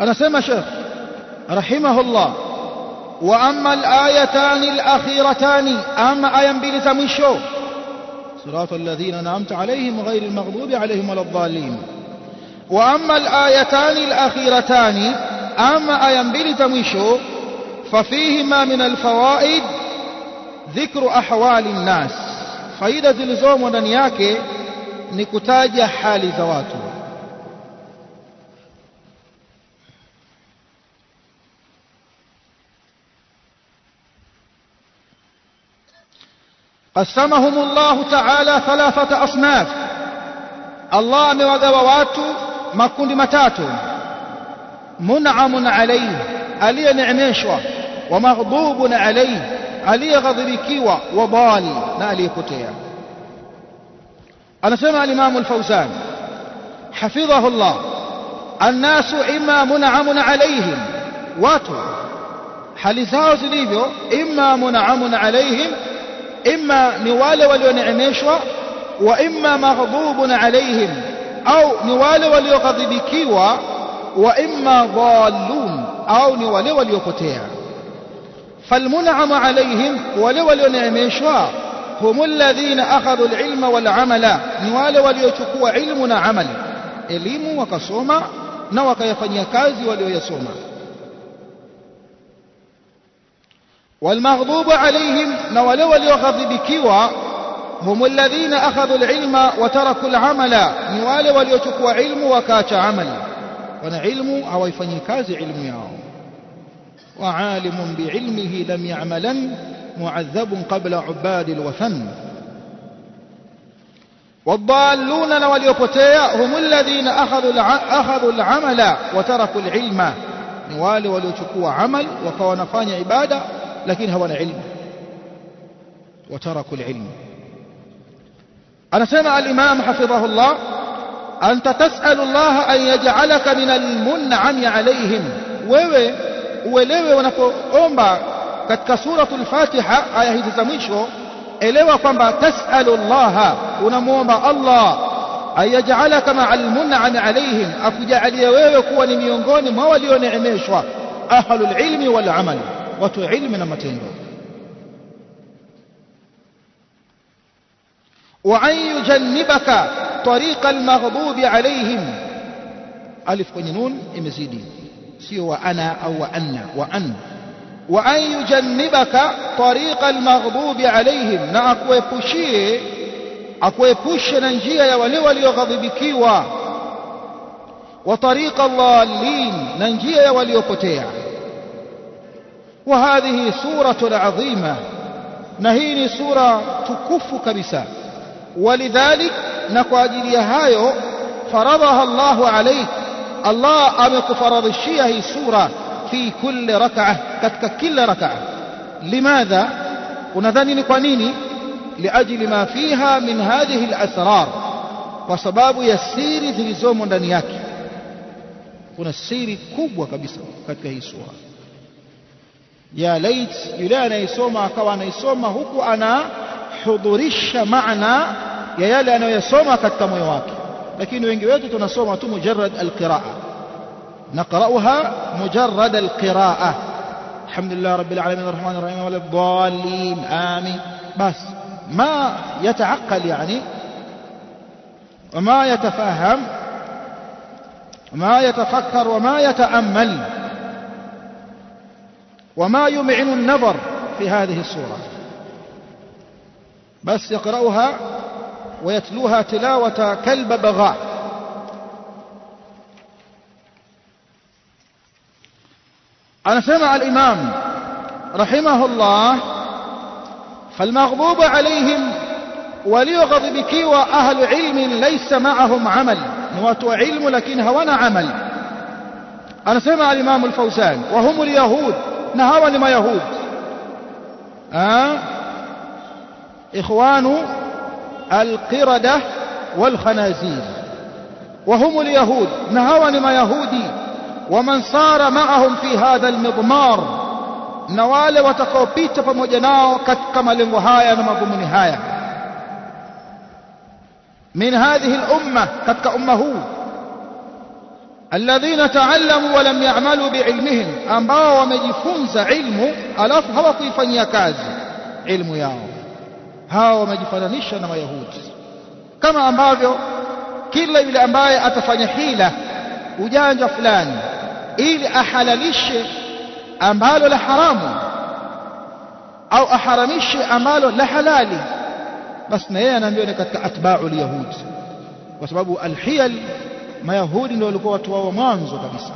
أنا شيخ رحمه الله. وأما الآيتان الأخيرتان أما آيان بلزا مشو صراط الذين نعمت عليهم غير المغضوب عليهم ولا الضالين. وأما الآيتان الأخيرتان أما آيان بلزا مشو ففيهما من الفوائد ذكر أحوال الناس. فإذا دلزوم ونياك نكتاج حال زواتهم قسمهم الله تعالى ثلاثة أصناف. الله مرضوات ما كنت متات منعم عليه ألي نعميشوا ومغضوب عليه ألي غضبكوا وضالي ما ألي كتيا أنا سمع الإمام الفوزان حفظه الله الناس إما منعم عليهم واتوا حلزاوز ليبيو إما منعم عليهم إما نوال ولنعمشوا وإما مغضوب عليهم أو نوال وليغضبكوا وإما ضالون أو نوال وليقتيا. فالمنعم عليهم ولي ولولنعمشوا هم الذين أخذوا العلم والعمل. نوال وليشكوا علمنا عمل. إليم وكسوما نوك يفني كازي وليسوما والمغضوب عليهم نولي وليغضبكوا هم الذين أخذوا العلم وتركوا العمل. نوالي وليتكوا علم وكاش عمل. وأنا علم أو يفني كاز علم ياو. وعالم بعلمه لم يعملا معذب قبل عباد الوثن. والضالون وليقتيا هم الذين أخذوا أخذوا العمل وتركوا العلم. نوالي وليتكوا عمل وكونفاني عبادة لكن هو العلم وتركوا العلم أنا سمع الإمام حفظه الله أنت تسأل الله أن يجعلك من المنعم عليهم wewe uelewe unapoomba katika suratul Fatiha aya hizi za mwisho elewa kwamba tasalu Allah unamuomba Allah ayajalaka ma'al mun'am alaihim akujalie wewe kuwa ni miongoni mwa walioneemeshwa ahlul ilmi watu ilmu na matendo وأن يجنبك طريق المغضوب عليهم ألف kwenye nun imezidi sio wa ana au wa anna wa an wa an yujannibaka tariqa almaghdubi alaihim na akuepushie akuepushe na njia ya wale walioghadhibikiwa wa tariqa dhalin na njia ya waliopotea وهذه سورة عظيمة نهيني سورة تكف كبسا ولذلك نقاجل هايو فرضها الله عليك. الله أمك فرض الشيء سورة في كل ركعة كتك كل ركعة. لماذا؟ ونذني نقنيني لأجل ما فيها من هذه الأسرار. وسباب يسير ذلزوم دنياك. kuna siri kubwa kabisa katika hii sura ya lait yule anayesoma akawa anaisoma huku anahudhurisha maana ya yale anayosoma katika moyo wake lakini wengi wetu tunasoma tu mujarrad alqiraa نقرأها مجرد القراءة الحمد لله رب العالمين الرحمن الرحيم ولا الضالين آمين بس ما يتعقل يعني وما يتفهم وما يتفكر وما يتأمل وما يمعن النظر في هذه السورة بس يقرأها ويتلوها تلاوة كلب بغاء. أنا سمع الإمام رحمه الله فالمغضوب عليهم وليغضبك وأهل علم ليس معهم عمل. نواتوا علم لكن هونا عمل. أنا سمع الإمام الفوزان وهم اليهود. na hawa ni mayahudi ikhwanu alqirada walkhanazir وهم اليهود. نهوان ما يهودي. ومن صار معهم في هذا المضمار. نوال وتقو بيت فمجناو كتكما لنهايا نمضم نهاية من هذه الأمة كتك أمه الذين تعلموا ولم يعملوا بعلمهم أنبوا ومجفنز علمه ألف هو طيفا يكاز علم ياو. هاو مجفنانيشا نما يهود. كما أنبوا كلا إلى أنبوا أتفني حيلة وجانج فلان إلى أحلاليش أمالو لحرام أو أحرميش أمالو لحلالي. بس نيانا نبيني كتك أتباع اليهود. وسبب الحيل mayahudi ndio walikuwa watu wao mwanzo kabisa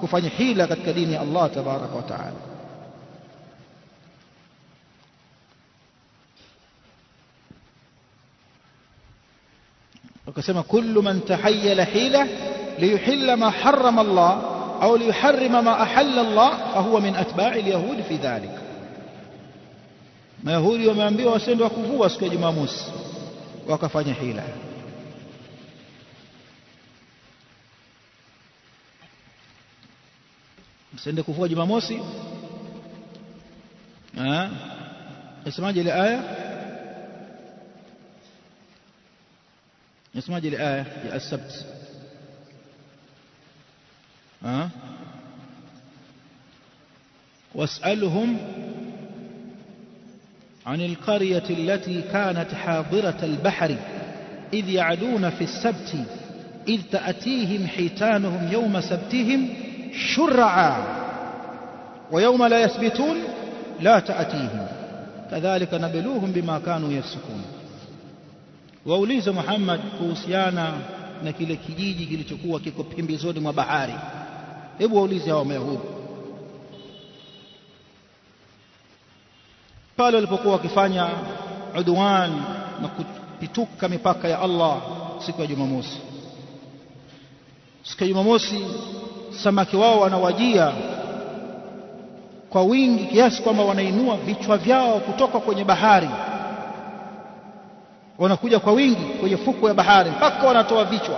kufanya hila katika dini ya Allah tabaraka wa taala wakasema kullu man tahayyala hila liyuhilla ma harrama Allah au liyuharrima ma ahalla Allah fahuwa min atba'i alyahudi fi dhalik mayahudi wameambiwa wasende wakuvua siku ya Jumamosi wakafanya hila msende kuvua Jumamosi. Eh nasemaje ile aya? Nasemaje ile aya ya as-sabt? ها واسألهم عن القرية التي كانت حاضرة البحر إذ يعدون في السبت إذ تأتيهم حيتانهم يوم سبتهم شرعا ويوم لا يسبتون لا تأتيهم. كذلك نبلوهم بما كانوا يفسقون. Waulize Muhammad kuhusiana na kile kijiji kile kilichokuwa kiko pembezoni mwa bahari hebu waulize Mayahudi قال البقوة كفانيا عدوان نكتبتوك مباكا يا الله سكوى جمموس سكوى جمموسي samaki wao wanawajia kwa wingi kiasi kwamba wanainua vichwa vyao kutoka kwenye bahari. Wanakuja kwa wingi kwenye fuko ya bahari mpaka wanatoa vichwa.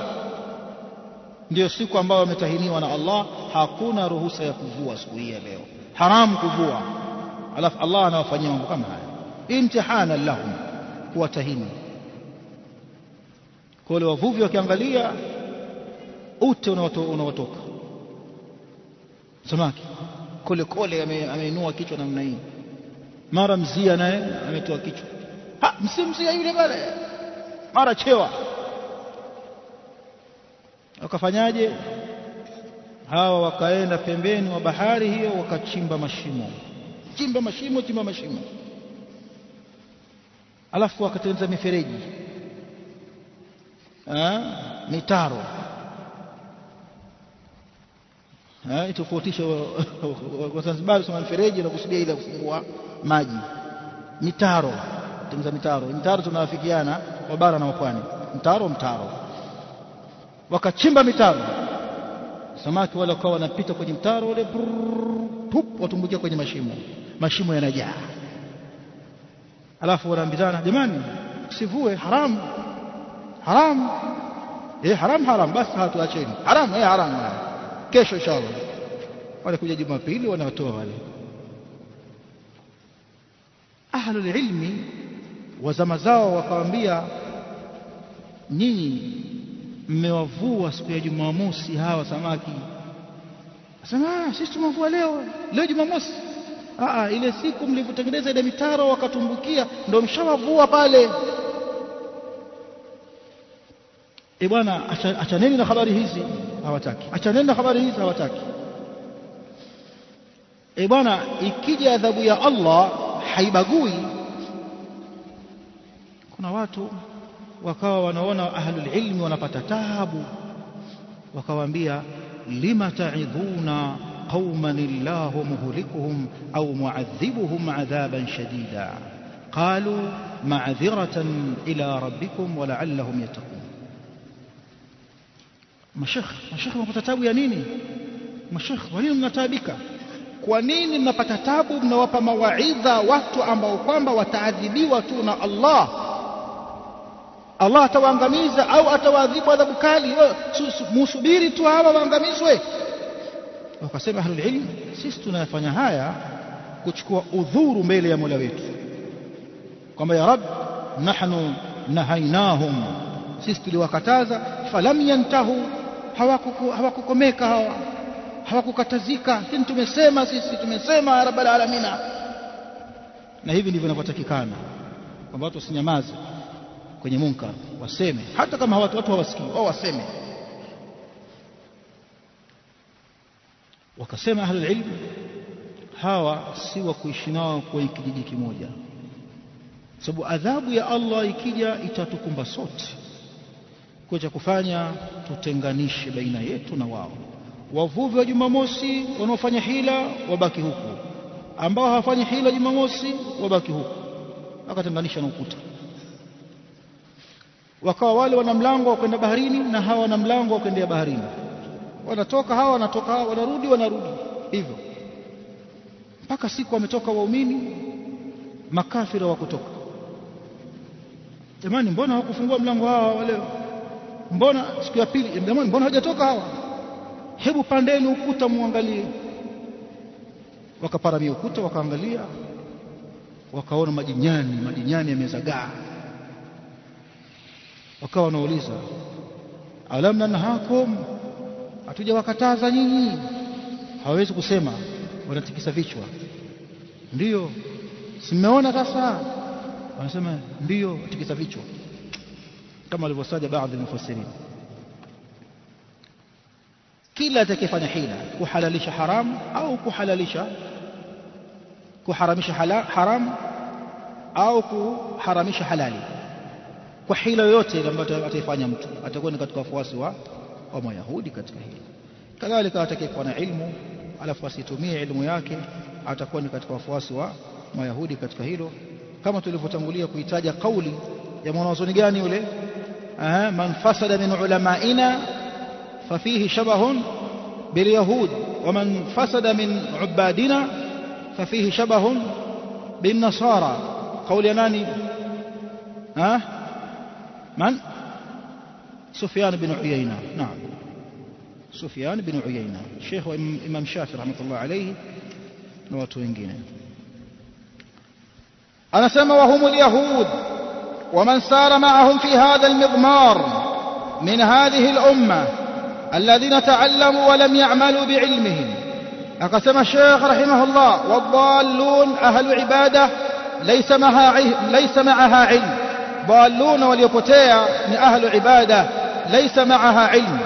Ndio siku ambayo wametahiniwa na Allah hakuna ruhusa ya kuvua siku hii ya leo. Haramu kuvua. Alafu Allah anawafanyia mambo kama haya. Imtihana lahum kuwatahini. Kwa wale wavuvi wakiangalia ute unaotoka samaki. Kole kole ameinua kichwa namna hii. Mara mzia naye ametoa kichwa. Ha msimzia yule pale. Mara chewa. Wakafanyaje? Hawa wakaenda pembeni wa bahari hiyo wakachimba mashimo. Chimba mashimo chimba mashimo. Alafu wakatengeneza mifereji. Ha? mitaro itofautisha Wazanzibari sema mfereji na kusudia ile kufungua maji. Mitaro tengeneza mitaro. Mitaro tunawafikiana kwa bara na pwani. Mtaro mtaro. Wakachimba mitaro. Samaki wale wakawa wanapita kwenye mtaro ule tup watumbukia kwenye mashimo. Mashimo yanajaa. Alafu wanaambizana jamani sivue haramu. Haramu? Eh haramu haramu. Basi hatuacheni. Haramu eh haramu kesho inshallah. Wale kuja jumapili wanatoa wale. Ahlul ilmi wa zama zao wakawaambia nyinyi mmewavua siku ya Jumamosi hawa samaki. Asema sisi tumevua leo leo Jumamosi. Ah ile siku mlivyotengeneza ile mitaro wakatumbukia ndio mshawavua pale e bwana achaneni na habari hizi hawataki achaneni na habari hizi hawataki e bwana ikija adhabu ya Allah haibagui kuna watu wakawa wanaona ahlul ilmi wanapata taabu wakawaambia lima ta'idhuna qauman illahu muhlikuhum au mu'adhibuhum adhaban shadida qalu ma'dhiratan ila rabbikum wa la'allahum yattaqun mashekh mashekh mnapata tabu ya nini mashekh kwa nini mnataabika kwa nini mnapata tabu mnawapa mawaidha watu ambao kwamba wataadhibiwa tu na Allah Allah atawaangamiza au atawaadhibu adhabu kali musubiri tu hawa waangamizwe wakasema ahlul ilm sisi tunayafanya haya kuchukua udhuru mbele ya Mola wetu kwamba ya rab nahnu nahainahum sisi tuliwakataza falam yantahu hawakukomeka hawa hawakukatazika. Lakini tumesema sisi tumesema ya rabbal alamina. Na hivi ndivyo inavyotakikana kwamba watu wasinyamaze kwenye munkar waseme. Hata kama watu watu hawasikii wao waseme. Wakasema ahlul ilm hawa si wa kuishi nao kwenye kijiji kimoja. Sababu adhabu ya Allah ikija itatukumba sote kwa cha kufanya tutenganishe baina yetu na wao. Wavuvi wa Jumamosi wanaofanya hila wabaki huku. Ambao hawafanyi hila Jumamosi wabaki huku. Akatenganisha na ukuta. Wakawa wale wana mlango wa kwenda baharini na hawa wana mlango wa kwenda baharini. Wanatoka hawa wanatoka hawa wanarudi wanarudi. Hivyo. Mpaka siku wametoka waumini makafira wa kutoka jamani mbona hawakufungua mlango hawa leo mbona siku ya pili jamani mbona hajatoka hawa? Hebu pandeni ukuta muangalie. Wakaparamia ukuta wakaangalia wakaona majinyani majinyani yamezagaa. Wakawa wanauliza alam nanhakum hatujawakataza nyinyi. Hawawezi kusema wanatikisa vichwa. Ndiyo simeona sasa? Wanasema ndiyo tikisa vichwa kama walivyosaja baadhi ya mufassirin. Kila atakayefanya hila kuhalalisha haramu au kuhalalisha kuharamisha haramu au kuharamisha halali. Kwa hila yoyote ile ambayo ataifanya mtu atakuwa ni katika wafuasi wa wa Mayahudi katika hili. Kadhalika atakayekuwa na ilmu alafu asitumie ilmu yake atakuwa ni katika wafuasi wa Mayahudi katika hilo. Kama tulivyotangulia kuitaja kauli ya mwanazoni gani yule man fasada min ulamaina ففيه شبه باليهود ومن فسد من عبادنا ففيه شبه بالنصارى. قول يناني ها؟ من؟ سفيان بن عيينة. نعم. سفيان بن عيينة. شيخ إمام شافعي رحمة الله عليه. نواتو wengine anasema وهم اليهود. ومن سار معهم في هذا المضمار من هذه الأمة الذين تعلموا ولم يعملوا بعلمهم. أقسم الشيخ رحمه الله والضالون أهل عبادة ليس معها, ليس معها علم. ضالون واليقوتية من أهل عبادة ليس معها علم.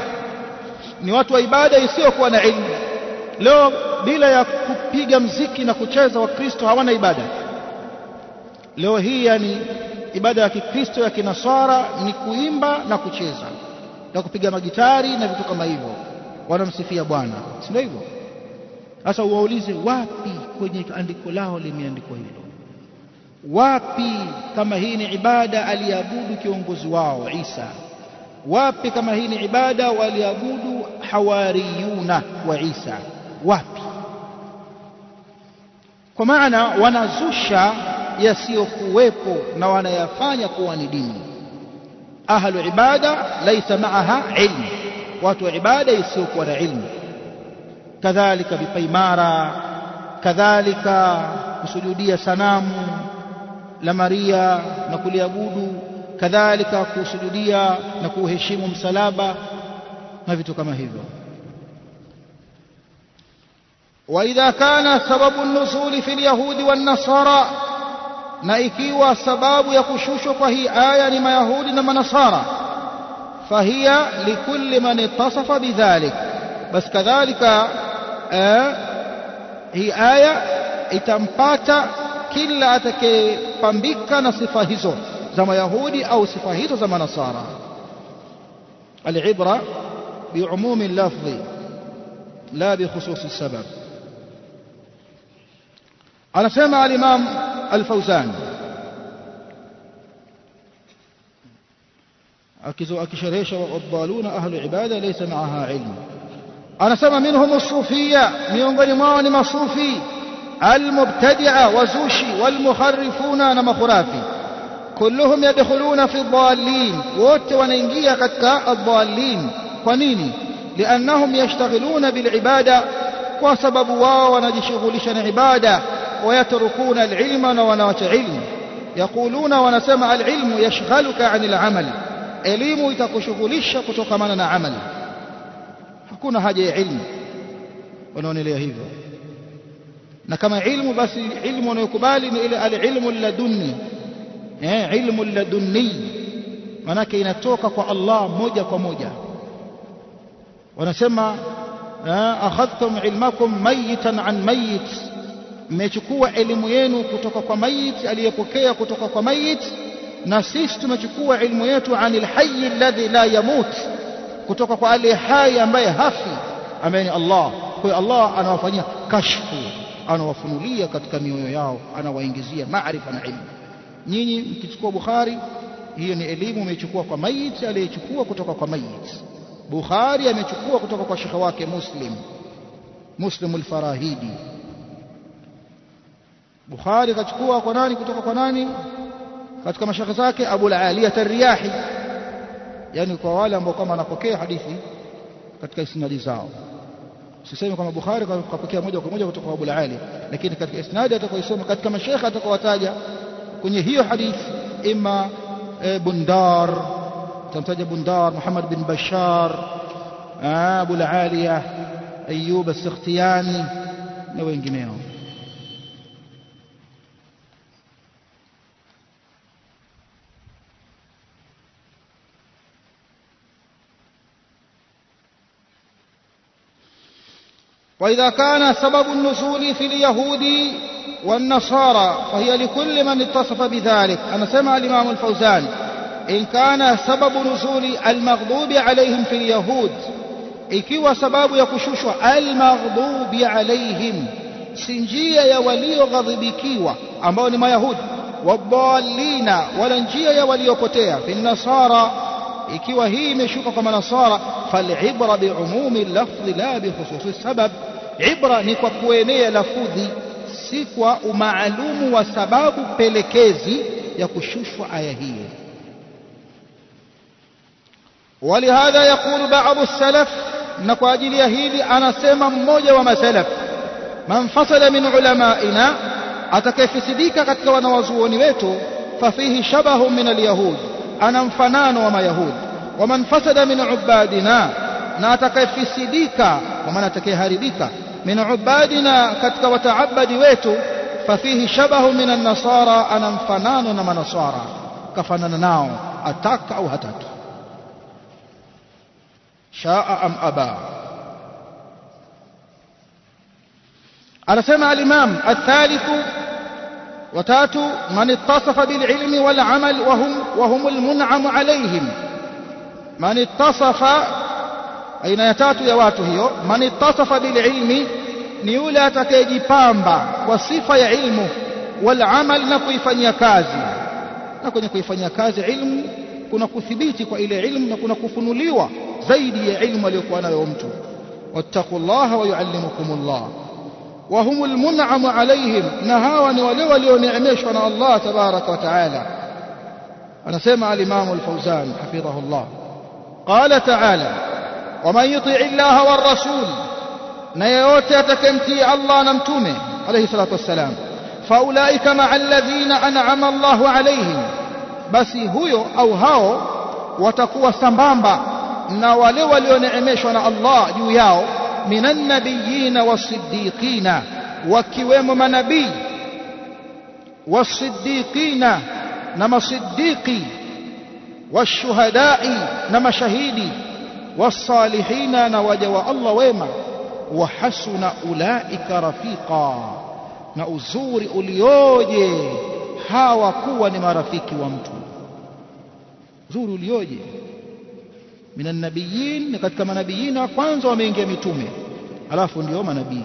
نواتوا عبادة يسيوك وأنا علم لو بلا يكبيق مزيكي نكوشيزة وكريستو هوانا عبادة لو هي يعني ibada ya kikristo ya kinasara ni kuimba na kucheza na kupiga magitari na vitu kama hivyo. Wanamsifia bwana si ndio hivyo? Sasa uwaulize wapi kwenye andiko lao limeandikwa hilo? Wapi kama hii ni ibada aliabudu kiongozi wao Isa? Wapi kama hii ni ibada waliabudu hawariyuna wa Isa? Wapi? Kwa maana wanazusha yasiyokuwepo na wanayafanya kuwa ni dini ahlu ibada laisa maaha ilmu watu wa ibada isiyokuwa na ilmu kadhalika vipaimara kadhalika kusujudia sanamu la Maria na kuliabudu kadhalika kusujudia na kuheshimu msalaba na vitu kama hivyo وإذا كان سبب النزول في اليهود والنصارى na ikiwa sababu ya kushushwa kwa hii aya ni mayahudi na manasara fahiya likulli man ittasafa bidhalik bas kadhalika hii aya itampata kila atakayepambika na sifa hizo za mayahudi au sifa hizo za manasara alibra biumumi lafdhi la bikhususi sabab anasema alimam الفوزان. أكزوا أكشريش والضالون أهل عبادة ليس معها علم. أنا سمع منهم الصوفية من ظلمان مصوفي المبتدع وزوشي والمخرفون نما خرافي كلهم يدخلون في الضالين. ووت وننجي قد الضالين. قنيني لأنهم يشتغلون بالعبادة. وسبب واو نجي شغلشن عبادة. ويتركون العلم ونوات علم. يقولون ونسمع العلم يشغلك عن العمل. علم يتكشغلش كتوك من عمل حكونا هذه علم ونوني ليه هذا نكما علم بس علم يقبال إلى العلم اللدني علم اللدني منك ينتوكك الله موجة كموجة ونسمع أخذتم علمكم ميتا عن ميت mmechukua elimu yenu kutoka kwa mayit aliyepokea kutoka kwa mayit na sisi tumechukua elimu yetu anil hayy alladhi la yamut kutoka kwa aliye hai ambaye hafi. Ambaye ni Allah. Kwa hiyo Allah anawafanyia kashfu anawafunulia katika mioyo yao anawaingizia maarifa na ilmu. Nyinyi mkichukua Bukhari hiyo ni elimu umeichukua kwa mayit aliyechukua kutoka kwa mayit. Bukhari amechukua kutoka kwa shekhe wake Muslim Muslim al-Farahidi بخاري كتكوى قناني كتكوى قناني كتكوى مشيخ ساكي أبو العالية الرياحي يعني قوالا مقاما نقوكي حديثي كتكى إسناد زاو سيسمي كما بخاري كتكوى مجا وكتكوى مجا أبو العالي لكن كتكى إسناد يتكوى يسمي كتكى مشيخ يتكوى تاجا كني هي حديث إما بندار تمتاج بندار محمد بن بشار أبو العالية أيوب السختياني نوين جنيهم وإذا كان سبب النزول في اليهود والنصارى فهي لكل من اتصف بذلك. أنا سمع الإمام الفوزان إن كان سبب نزول المغضوب عليهم في اليهود إكوا سبب يكشوش المغضوب عليهم. سنجية يا ولي غضب كيوا. أما ما يهود. والضالين ولنجية يا ولي في النصارى إكوا هي مشوكة كما نصارى. فالعبرة بعموم اللفظ لا بخصوص السبب. عبرة نكوكويني لفظي سيكوى ومعلوم وسباب بلكيزي يكشف آيهية ولهذا يقول بعض السلف نكواجي اليهيدي أنا سيما موجة وما سلف من فصل من علمائنا أتكيف سديك قتل ونوزوني بيته ففيه شبه من اليهود أنا انفنان وما يهود ومن فسد من عبادنا ناتك في فسديكا ومن ناتك هاربيكا من عبادنا كتك وتعبد ويتو ففيه شبه من النصارى أنا فنان نما نصارى. كفنان أتاك أو هتات شاء أم أبا على سمع الإمام الثالث وتاتو من اتصف بالعلم والعمل وهم, وهم المنعم عليهم. Man ittasafa aina ya tatu ya watu hiyo man ittasafa bil ilmi ni yule atakayejipamba kwa sifa ya ilmu wal amal na kuifanyia kazi na kwenye kuifanyia kazi ilmu kuna kuthibiti kwa ile ilmu na kuna kufunuliwa zaidi ya ilmu aliyokuwa nayo mtu wattaqullaha wa yuallimukumullah wa humul mun'amu alaihim na hawa ni wale walioneemeshwa na Allah tabaraka wa taala anasema al-Imam al-Fawzan hafidhahullah قال تعالى ومن يطع الله والرسول نيوت تكمتي الله نمتومه عليه الصلاة والسلام. فأولئك مع الذين أنعم الله عليهم. بس هو أو هاو وتقوى سمبامبا نوال وليونعمشنا الله يوياو من النبيين والصديقين وكيوم من نبي والصديقين نما صديقين والشهداء نمشهيد والصالحين نوجو الله ويما وحسن أولئك رفيقا. نأزور أليوج هاو قوة نما رفيق ومتو. زور أليوج من النبيين نكت كما نبيين أقوانزو من جميع تومي ألافون يوم نبي.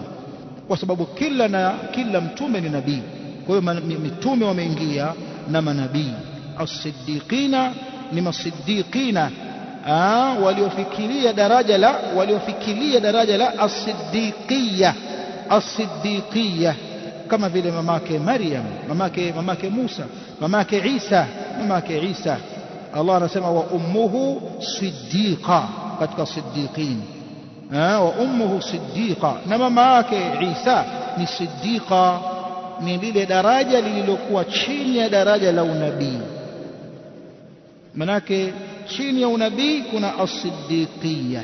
وسبب كلنا كلم تومي نبي. كل من تومي ومن جيا نما نبي. الصديقين ni masiddiqina waliofikiria daraja la waliofikiria daraja la as-siddiqiyya as-siddiqiyya kama vile mamake Maryam mamake mamake Musa mamake Isa mamake Isa Allah anasema wa ummuhu siddiqa katika siddiqin wa ummuhu siddiqa na mama yake Isa ni siddiqa ni lile daraja lililokuwa chini ya daraja la unabii manake chini ya unabii kuna as-siddiqiyya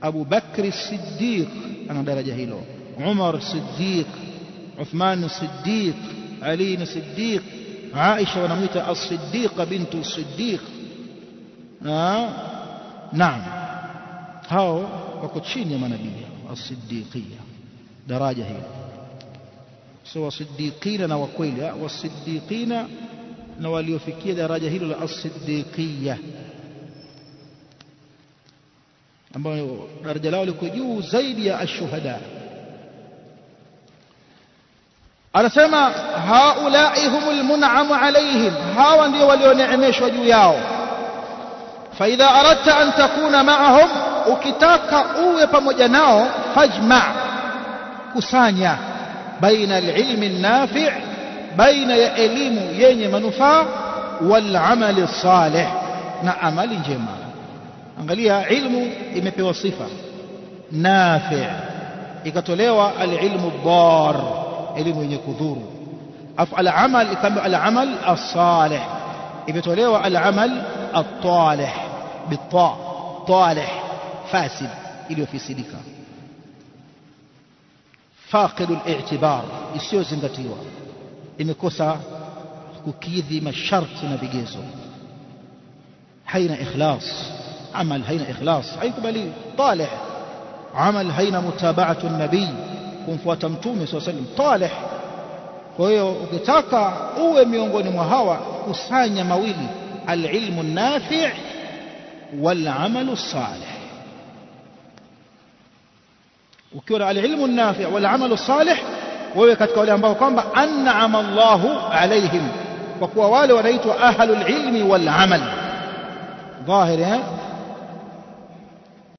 Abu Bakri Siddiq ana daraja hilo Umar Siddiq Uthman Siddiq Ali ni Siddiq Aisha wanamwita as-Siddiqa bintu as-Siddiq naam hao wako chini ya manabii as-Siddiqiyya daraja hilo sio wasiddiqina na wakweli wasiddiqina na waliofikia daraja hilo la as-siddiqiyya ambayo daraja lao liko juu zaidi ya ashuhada anasema haulai humul mun'amu alaihim hawa ndio walioneemeshwa juu yao faidha aradta an takuna ma'ahum ukitaka uwe pamoja nao fajma kusanya baina alilmi nafi' بين يا علم ين منفع والعمل الصالح نا عمل جمع انغاليا علم يمبيو صفة نافع يكتوليو العلم الضار علم ينكذور أفعل عمل يكمل العمل الصالح يكتوليو العمل الطالح بالطاء طالح فاسد إليو في سلكة فاقد الاعتبار يسيو زندتيوه imekosa kukidhi masharti na vigezo haina ikhlas amal haina ikhlas haikubali talih amal haina mutaba'atu an-nabii kumfuata mtume swalla sallam talih kwa hiyo ukitaka uwe miongoni mwa hawa kusanya mawili alilmu nafi' amalu salih ukiwa na alilmu nafi' wal amalu salih wewe katika wale ambao kwamba an'ama Allahu alaihim kwa kuwa wale wanaitwa ahlul ilmi wal amal dhahiri